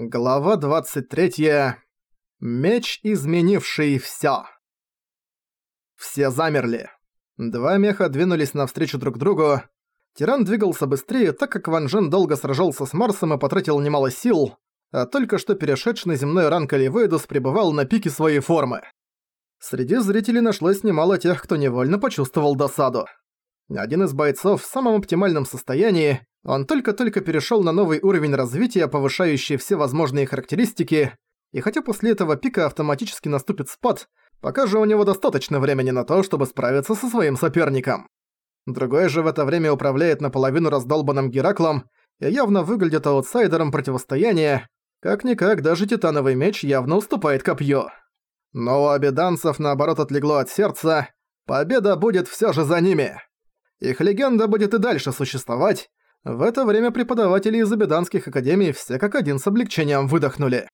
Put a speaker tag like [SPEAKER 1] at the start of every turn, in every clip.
[SPEAKER 1] Глава 23. Меч, изменивший всё. Все замерли. Два меха двинулись навстречу друг другу. Тиран двигался быстрее, так как Ван Джен долго сражался с Марсом и потратил немало сил, а только что перешедший на земной ранг Оливейдус пребывал на пике своей формы. Среди зрителей нашлось немало тех, кто невольно почувствовал досаду. Один из бойцов в самом оптимальном состоянии, он только-только перешёл на новый уровень развития, повышающий все возможные характеристики, и хотя после этого пика автоматически наступит спад, пока же у него достаточно времени на то, чтобы справиться со своим соперником. Другой же в это время управляет наполовину раздолбанным Гераклом и явно выглядит аутсайдером противостояния, как-никак даже титановый меч явно уступает копью. Но у обеданцев наоборот отлегло от сердца, победа будет всё же за ними. Их легенда будет и дальше существовать, в это время преподаватели из абиданских академий все как один с облегчением выдохнули.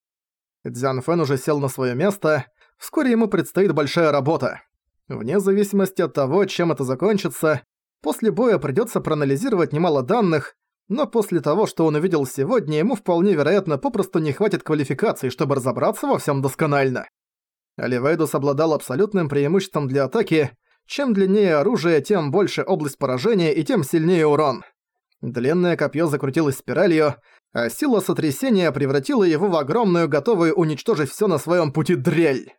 [SPEAKER 1] Дзян Фэн уже сел на свое место, вскоре ему предстоит большая работа. Вне зависимости от того, чем это закончится, после боя придется проанализировать немало данных, но после того, что он увидел сегодня, ему вполне вероятно попросту не хватит квалификации, чтобы разобраться во всем досконально. Оливейдус обладал абсолютным преимуществом для атаки, чем длиннее оружие, тем больше область поражения и тем сильнее урон. Длинное копье закрутилось спиралью, а сила сотрясения превратила его в огромную, готовую уничтожить все на своем пути дрель.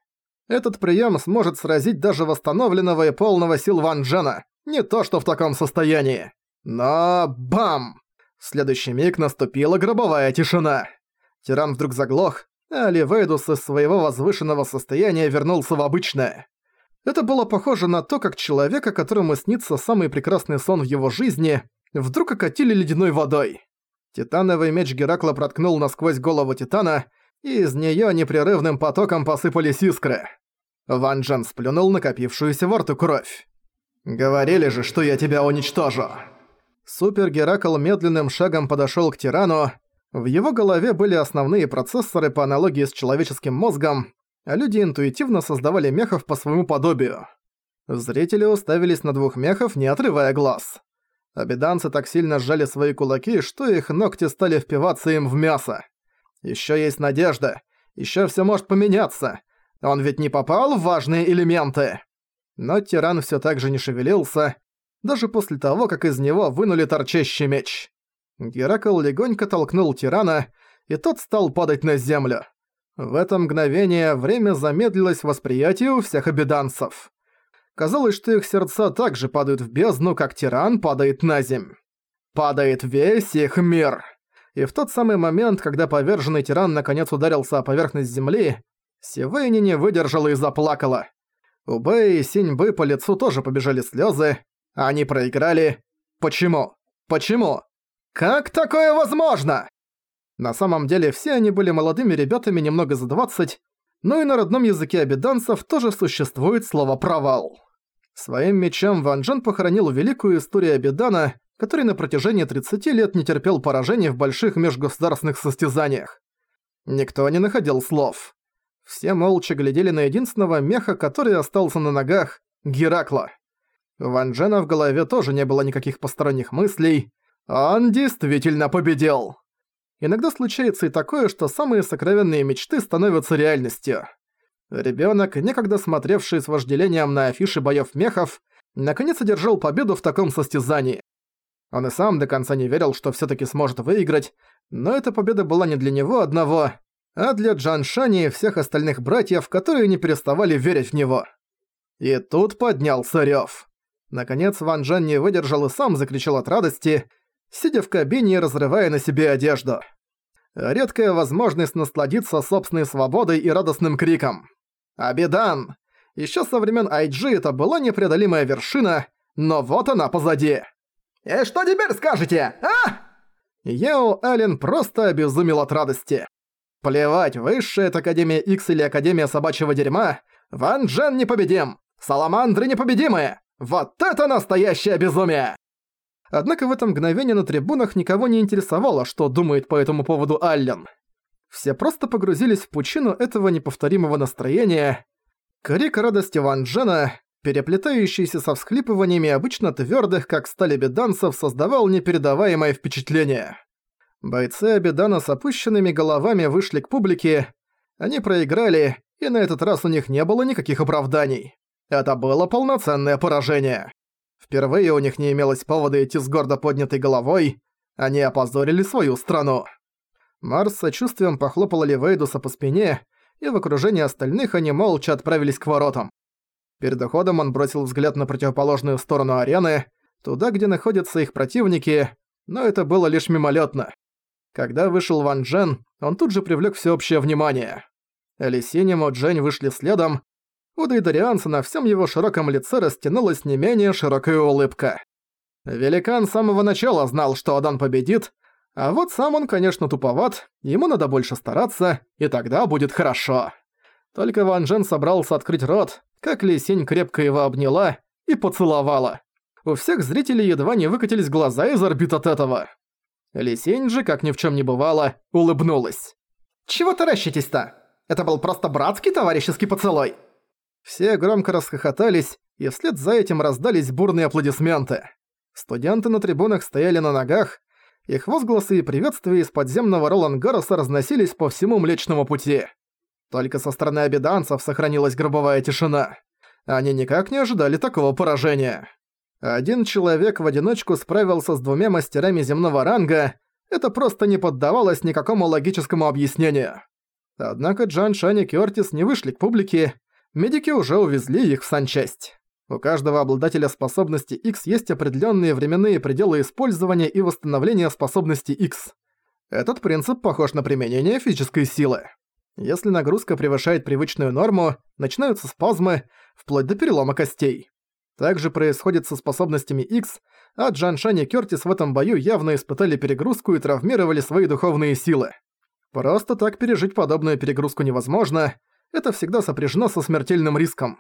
[SPEAKER 1] Этот прием сможет сразить даже восстановленного и полного сил Ван Джена, не то что в таком состоянии. Но бам! В следующий миг наступила гробовая тишина. Тиран вдруг заглох, а Ливейдус из своего возвышенного состояния вернулся в обычное. Это было похоже на то, как человека, которому снится самый прекрасный сон в его жизни, вдруг окатили ледяной водой. Титановый меч Геракла проткнул насквозь голову Титана, и из неё непрерывным потоком посыпались искры. Ван Джен сплюнул накопившуюся во рту кровь. «Говорили же, что я тебя уничтожу!» Супер Геракл медленным шагом подошёл к тирану. В его голове были основные процессоры по аналогии с человеческим мозгом, а люди интуитивно создавали мехов по своему подобию. Зрители уставились на двух мехов, не отрывая глаз. Обеданцы так сильно сжали свои кулаки, что их ногти стали впиваться им в мясо. Ещё есть надежда. Ещё всё может поменяться. Он ведь не попал в важные элементы. Но тиран всё так же не шевелился, даже после того, как из него вынули торчащий меч. Геракл легонько толкнул тирана, и тот стал падать на землю. В это мгновение время замедлилось восприятие у всех обеданцев. Казалось, что их сердца также падают в бездну, как тиран падает на земь. Падает весь их мир. И в тот самый момент, когда поверженный тиран наконец ударился о поверхность земли, Сивейни не выдержала и заплакала. У Бэй и Синьбы по лицу тоже побежали слезы. Они проиграли. Почему? Почему? Как такое возможно? На самом деле все они были молодыми ребятами немного за 20, но и на родном языке обеданцев тоже существует слово «провал». Своим мечом Ван Джен похоронил великую историю Абидана, который на протяжении 30 лет не терпел поражений в больших межгосударственных состязаниях. Никто не находил слов. Все молча глядели на единственного меха, который остался на ногах – Геракла. У Ван Джена в голове тоже не было никаких посторонних мыслей. Он действительно победил. Иногда случается и такое, что самые сокровенные мечты становятся реальностью. Ребёнок, некогда смотревший с вожделением на афиши боёв мехов, наконец одержал победу в таком состязании. Он и сам до конца не верил, что всё-таки сможет выиграть, но эта победа была не для него одного, а для Джан Шани и всех остальных братьев, которые не переставали верить в него. И тут поднялся рёв. Наконец Ван Джан не выдержал и сам закричал от радости, сидя в кабине и разрывая на себе одежду. Редкая возможность насладиться собственной свободой и радостным криком. Абидан! Еще со времен IG это была непреодолимая вершина, но вот она позади. «И что теперь скажете, а?» Яо Ален просто обезумел от радости. Плевать, высшая это Академия X или Академия Собачьего Дерьма, Ван Джен непобедим! Саламандры непобедимые! Вот это настоящее безумие! Однако в это мгновение на трибунах никого не интересовало, что думает по этому поводу Аллен. Все просто погрузились в пучину этого неповторимого настроения. Крик радости Ван Джена, переплетающийся со всхлипываниями обычно твердых, как стали беданцев, создавал непередаваемое впечатление. Бойцы Абидана с опущенными головами вышли к публике. Они проиграли, и на этот раз у них не было никаких оправданий. Это было полноценное поражение. Впервые у них не имелось повода идти с гордо поднятой головой. Они опозорили свою страну. Марс с сочувствием похлопал Ливейдуса по спине, и в окружении остальных они молча отправились к воротам. Перед уходом он бросил взгляд на противоположную сторону арены, туда, где находятся их противники, но это было лишь мимолетно. Когда вышел Ван Джен, он тут же привлек всеобщее внимание. Элисинь и Джень вышли следом. У Дейдарианца на всем его широком лице растянулась не менее широкая улыбка. Великан с самого начала знал, что Адан победит, а вот сам он, конечно, туповат, ему надо больше стараться, и тогда будет хорошо. Только Ван Джен собрался открыть рот, как Лисень крепко его обняла и поцеловала. У всех зрителей едва не выкатились глаза из орбит от этого. Лисень же, как ни в чем не бывало, улыбнулась. «Чего таращитесь-то? Это был просто братский товарищеский поцелуй!» Все громко расхохотались, и вслед за этим раздались бурные аплодисменты. Студенты на трибунах стояли на ногах, их возгласы и приветствия из подземного Ролангароса разносились по всему Млечному Пути. Только со стороны обиданцев сохранилась гробовая тишина. Они никак не ожидали такого поражения. Один человек в одиночку справился с двумя мастерами земного ранга, это просто не поддавалось никакому логическому объяснению. Однако Джан Шань и Кёртис не вышли к публике, медики уже увезли их в санчасть. У каждого обладателя способности X есть определенные временные пределы использования и восстановления способности X. Этот принцип похож на применение физической силы. Если нагрузка превышает привычную норму, начинаются спазмы, вплоть до перелома костей. Также происходит со способностями X, а Джан Шань и Кёртис в этом бою явно испытали перегрузку и травмировали свои духовные силы. Просто так пережить подобную перегрузку невозможно, это всегда сопряжено со смертельным риском.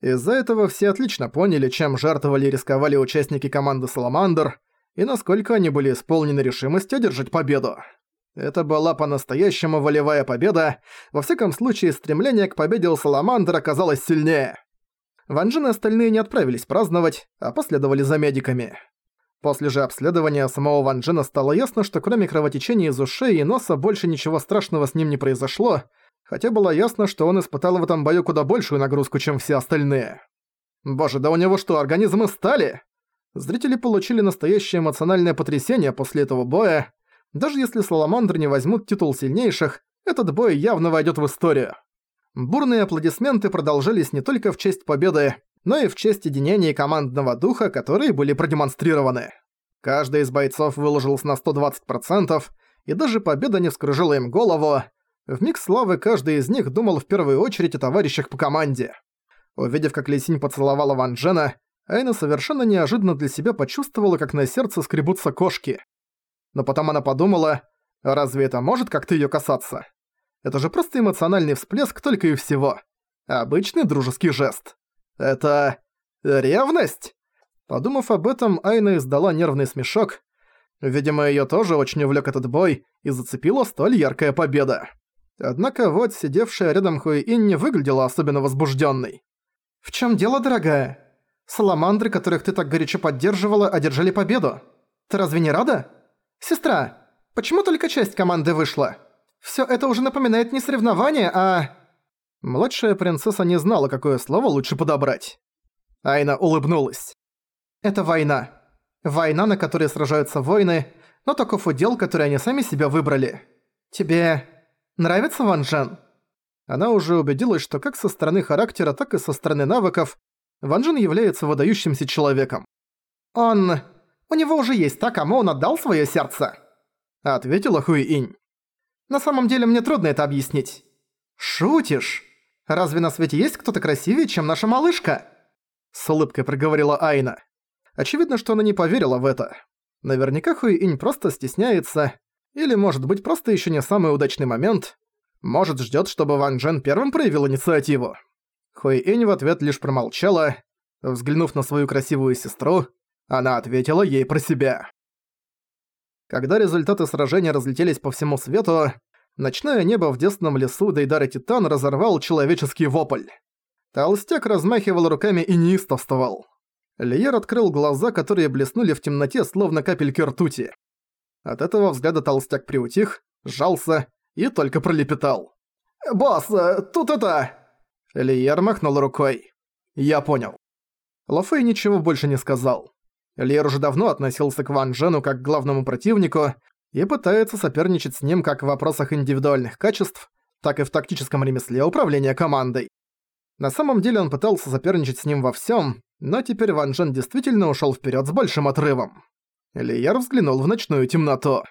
[SPEAKER 1] Из-за этого все отлично поняли, чем жертвовали и рисковали участники команды «Саламандр», и насколько они были исполнены решимости одержать победу. Это была по-настоящему волевая победа, во всяком случае стремление к победе у Саламандр оказалось сильнее. Ван Джин и остальные не отправились праздновать, а последовали за медиками. После же обследования самого Ван Джина стало ясно, что кроме кровотечения из ушей и носа больше ничего страшного с ним не произошло, хотя было ясно, что он испытал в этом бою куда большую нагрузку, чем все остальные. Боже, да у него что, организмы стали? Зрители получили настоящее эмоциональное потрясение после этого боя, даже если Саламандры не возьмут титул сильнейших, этот бой явно войдет в историю. Бурные аплодисменты продолжались не только в честь победы, но и в честь единения командного духа, которые были продемонстрированы. Каждый из бойцов выложился на 120%, и даже победа не вскружила им голову. В миг славы каждый из них думал в первую очередь о товарищах по команде. Увидев, как Лисинь поцеловала Ван Джена, Айна совершенно неожиданно для себя почувствовала, как на сердце скребутся кошки но потом она подумала, разве это может как-то её касаться? Это же просто эмоциональный всплеск только и всего. Обычный дружеский жест. Это... ревность? Подумав об этом, Айна издала нервный смешок. Видимо, её тоже очень увлёк этот бой и зацепила столь яркая победа. Однако вот сидевшая рядом Хуэин не выглядела особенно возбуждённой. «В чём дело, дорогая? Саламандры, которых ты так горячо поддерживала, одержали победу. Ты разве не рада?» «Сестра, почему только часть команды вышла? Всё это уже напоминает не соревнование, а...» Младшая принцесса не знала, какое слово лучше подобрать. Айна улыбнулась. «Это война. Война, на которой сражаются воины, но таков удел, который они сами себя выбрали. Тебе нравится Ван Джен?» Она уже убедилась, что как со стороны характера, так и со стороны навыков Ван Джен является выдающимся человеком. «Он у него уже есть та, кому он отдал свое сердце», — ответила Хуи-Инь. «На самом деле мне трудно это объяснить». «Шутишь? Разве на свете есть кто-то красивее, чем наша малышка?» С улыбкой проговорила Айна. Очевидно, что она не поверила в это. Наверняка Хуи-Инь просто стесняется, или, может быть, просто еще не самый удачный момент. Может, ждет, чтобы Ван Джен первым проявил инициативу. Хуи-Инь в ответ лишь промолчала, взглянув на свою красивую сестру, она ответила ей про себя. Когда результаты сражения разлетелись по всему свету, ночное небо в детственном лесу Дейдара Титан разорвал человеческий вопль. Толстяк размахивал руками и неистовствовал. Лиер открыл глаза, которые блеснули в темноте, словно капельки ртути. От этого взгляда толстяк приутих, сжался и только пролепетал. «Босс, э, тут это...» Лиер махнул рукой. «Я понял». Лофей ничего больше не сказал. Лиер уже давно относился к Ван Джену как к главному противнику и пытается соперничать с ним как в вопросах индивидуальных качеств, так и в тактическом ремесле управления командой. На самом деле он пытался соперничать с ним во всем, но теперь Ван Джен действительно ушел вперед с большим отрывом. Лиер взглянул в ночную темноту.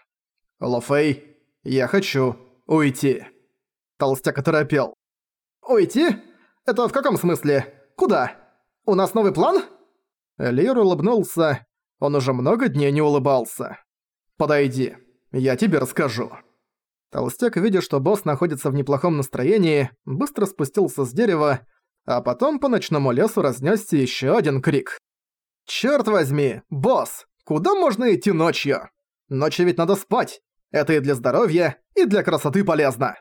[SPEAKER 1] «Лофей, я хочу уйти». Толстяк оторопел. «Уйти? Это в каком смысле? Куда? У нас новый план?» Лиер улыбнулся. Он уже много дней не улыбался. «Подойди, я тебе расскажу». Толстяк, видя, что босс находится в неплохом настроении, быстро спустился с дерева, а потом по ночному лесу разнесся еще один крик. «Чёрт возьми, босс, куда можно идти ночью? Ночью ведь надо спать. Это и для здоровья, и для красоты полезно».